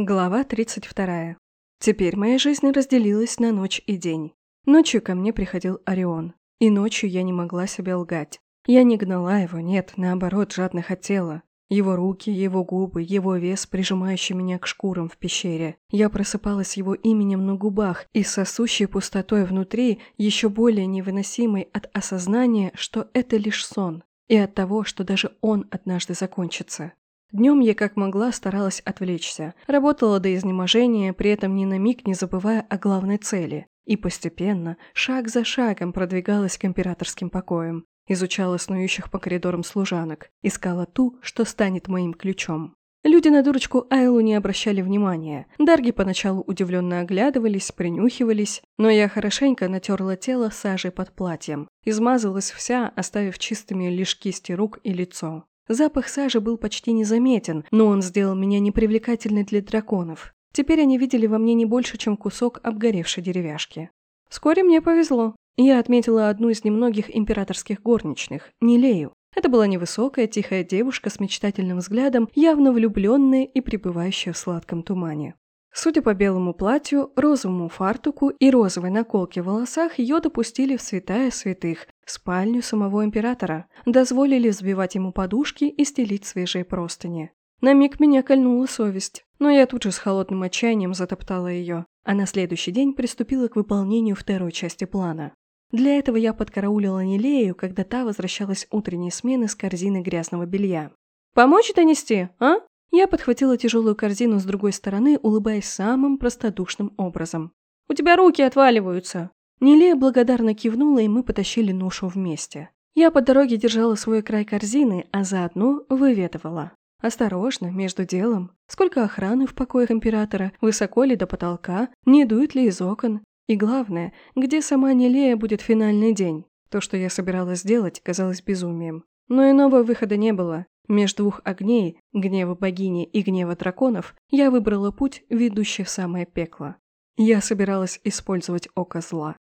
Глава 32. Теперь моя жизнь разделилась на ночь и день. Ночью ко мне приходил Орион. И ночью я не могла себе лгать. Я не гнала его, нет, наоборот, жадно хотела. Его руки, его губы, его вес, прижимающий меня к шкурам в пещере. Я просыпалась его именем на губах и сосущей пустотой внутри, еще более невыносимой от осознания, что это лишь сон, и от того, что даже он однажды закончится. Днем я как могла старалась отвлечься, работала до изнеможения, при этом ни на миг не забывая о главной цели. И постепенно, шаг за шагом продвигалась к императорским покоям, изучала снующих по коридорам служанок, искала ту, что станет моим ключом. Люди на дурочку Айлу не обращали внимания. Дарги поначалу удивленно оглядывались, принюхивались, но я хорошенько натерла тело сажей под платьем. Измазалась вся, оставив чистыми лишь кисти рук и лицо. Запах сажи был почти незаметен, но он сделал меня непривлекательной для драконов. Теперь они видели во мне не больше, чем кусок обгоревшей деревяшки. Вскоре мне повезло. Я отметила одну из немногих императорских горничных, Нилею. Это была невысокая, тихая девушка с мечтательным взглядом, явно влюбленная и пребывающая в сладком тумане. Судя по белому платью, розовому фартуку и розовой наколке в волосах, ее допустили в святая святых, спальню самого императора, дозволили взбивать ему подушки и стелить свежие простыни. На миг меня кольнула совесть, но я тут же с холодным отчаянием затоптала ее, а на следующий день приступила к выполнению второй части плана. Для этого я подкараулила Нелею, когда та возвращалась утренней смены с корзиной грязного белья. «Помочь донести, а?» Я подхватила тяжелую корзину с другой стороны, улыбаясь самым простодушным образом. «У тебя руки отваливаются!» Нелея благодарно кивнула, и мы потащили ношу вместе. Я по дороге держала свой край корзины, а заодно выветывала. Осторожно, между делом. Сколько охраны в покоях императора, высоко ли до потолка, не дует ли из окон. И главное, где сама Нелея будет финальный день. То, что я собиралась сделать, казалось безумием. Но иного выхода не было. Между двух огней, гнева богини и гнева драконов, я выбрала путь, ведущий в самое пекло. Я собиралась использовать око зла.